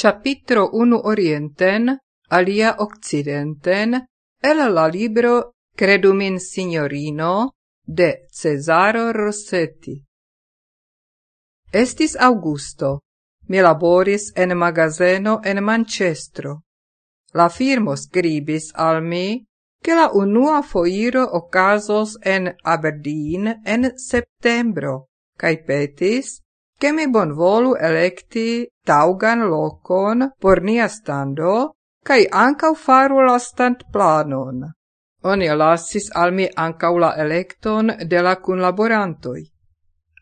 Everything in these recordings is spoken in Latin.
Chapitro 1 orienten, alia occidenten, el la libro Credumin signorino de Cesaro Rossetti. Estis Augusto. Mi laboris en magazeno en Manchestro. La firmo scribis al mi che la unua foiro ocasos en Aberdeen en septembro, cae petis che mi bonvolu electi taugan locon por nia stando, cae ancau faru la stand planon. Oni lassis al mi ancau la electon de la cunlaborantoi.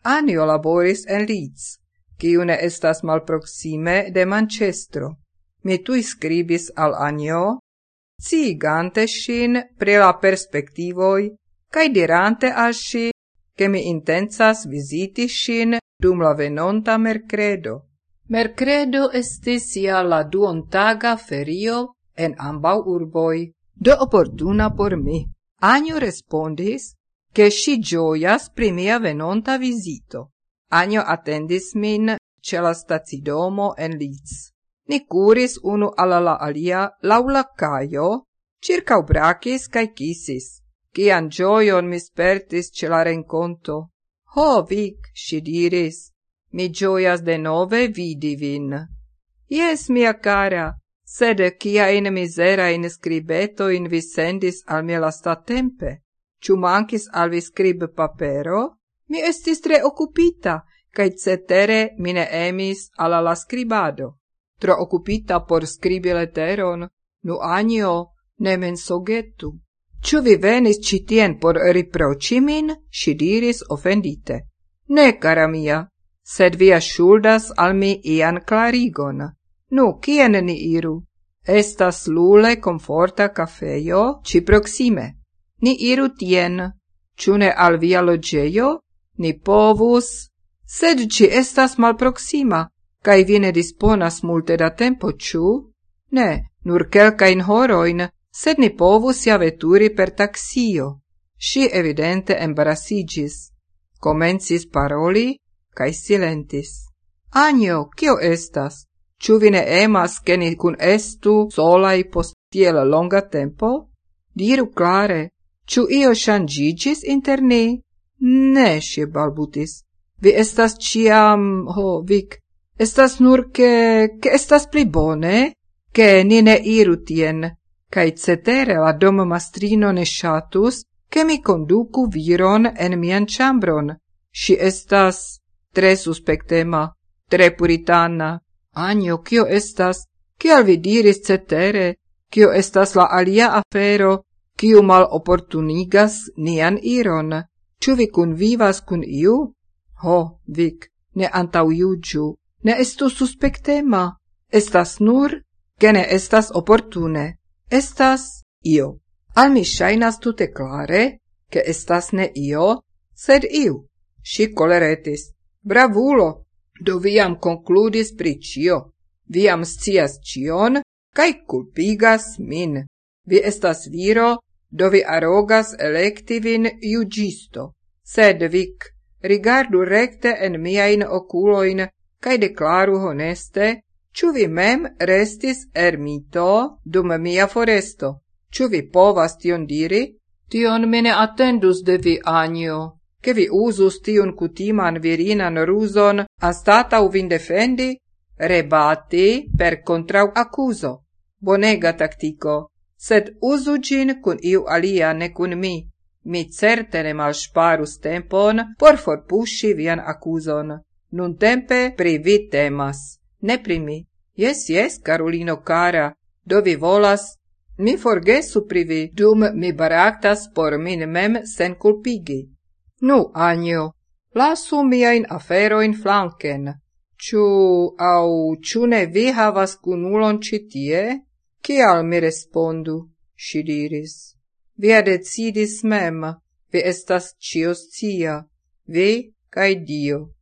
Anio laboris en Leeds, ciune estas malproxime de Manchestro. Mi tui scribis al Anio, cigante shin pre la perspectivoi, cae dirante al shi, che mi intensas visiti shin dum la venonta mercredo. Mercredo estis ja la duontaga ferio en ambau urboi, do opportuna por mi. Anio respondis che si gioias pri mia venonta visito. Anio attendis min ce la stazidomo en Liz. Ni curis unu alla la alia laula caio, circa ubracis cae kisis. Cian gioion mi spertis ce la renconto. Ho, Vic, si diris, mi gioias de nove vidi vin. Yes, mia cara, sed ciaen miserain scribetoin vi sendis al mia lasta tempe? Ciu mancis al vi scrib papero? Mi estis tre occupita, cae cetere mine emis alla la scribado. Tro occupita por scribi leteron, nu anio ne mensogetu. Ciu vi venis citien por riproci min? Si diris offendite. Ne, cara mia, sed via shuldas al mi ian clarigon. Nu, kien ni iru? Estas lule comforta cafeio ci proxime. Ni iru tien. Ciune al via logeio? Ni povus... Sed ci estas malproxima, cae vine disponas multe da tempo, ciu? Ne, nur quelcain horoin, sed ne povus ja veturi per taxio. Si evidente embarassigis, comencis paroli, cae silentis. Anio, cio estas? Ciu vine emas che ni cun estu solai post tiel longa tempo? Diru clare, ciu io shangigis inter ni? Ne, si balbutis. Vi estas ciam, ho, vic, estas nur che, che estas pli bone, che ni ne iru tien, cae cetere la domo mastrino ne shatus, che mi conducu viron en mian chambron. Si estas tre suspectema, tre puritana. Anio, cio estas? Cial vi diris cetere? Cio estas la alia afero, cio mal opportunigas nian iron? Ču vi convivas cun iu? Ho, vic, ne antauiugiu, ne estu suspectema, estas nur, gene estas opportune. Estas io. Al mi shainas tute clare, che estas ne io, sed iu. Si coleretis. Bravulo! Do viam concludis pri cio. Viam scias cion, cae culpigas min. Vi estas viro, do vi arogas electivin iugisto. Sed vic, rigardu recte en miain oculoin, cae declaru honeste, Ĉu vi mem restis ermito dum mia foresto? Ĉu vi povas tion diri? Tion mi attendus de vi, Anio, ke vi usus tion cutiman virinan ruzon astata vin defendi, rebati per contrau accuso. Bonega tactico, sed usu gin cun iu alia ne cun mi. Mi certe ne malŝparus tempon por forpusci vian akuzon. Nuntempe pri vi temas. Ne primi. Yes, yes, carolino cara, do vi volas, mi forgesu privi, dum mi baractas por min mem sen culpigi. Nu, anio, lasu miain aferoin flanken. Ču, au, ču ne vi havas cunulon citie? Cial mi respondu, si diris. Via decidis mem, vi estas cios cia, vi cae Dio.